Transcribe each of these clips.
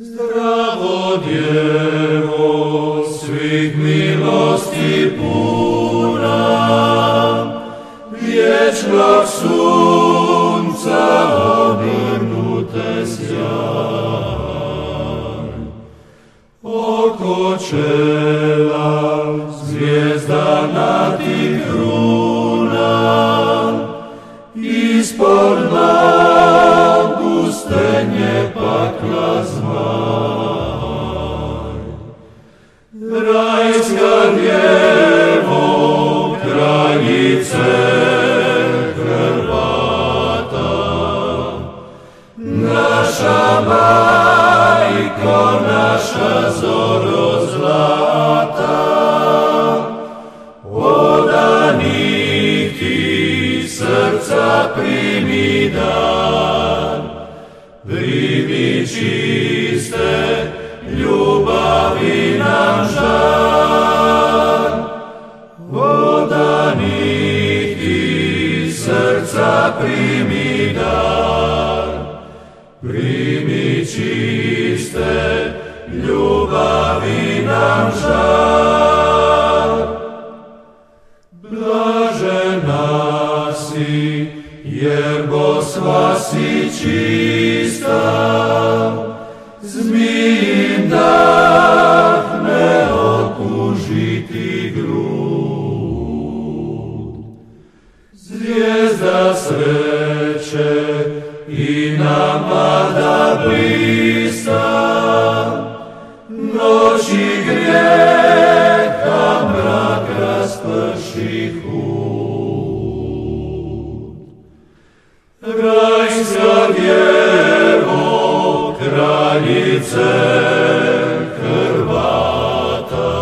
Zdravo Dievo, svih milosti puna, vječnog sunca obrnute sjan. Oko čela zvijezdana ti kruna, ispod nas Наша майко, наша зоро злата, Оданих ти срца прими srdca primi dar, primi čiste ljubavi nam žar. Blažena si, jer Bosva si čista, zmijim dahne okužiti grud. Zvijezda sreće i nama da blista, noći grijeha mrak rasprši hud. Rajska djevo, kraljice Hrvata,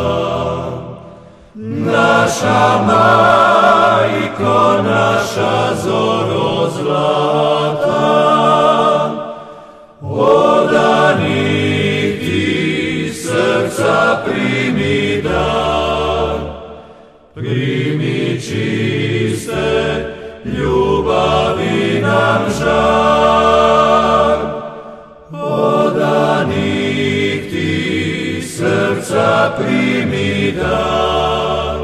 naša majko, naša zoro zlata, odanih ti srca primi dar, primi čiste ljubavi nam žar. Odanih ti srca primi dar,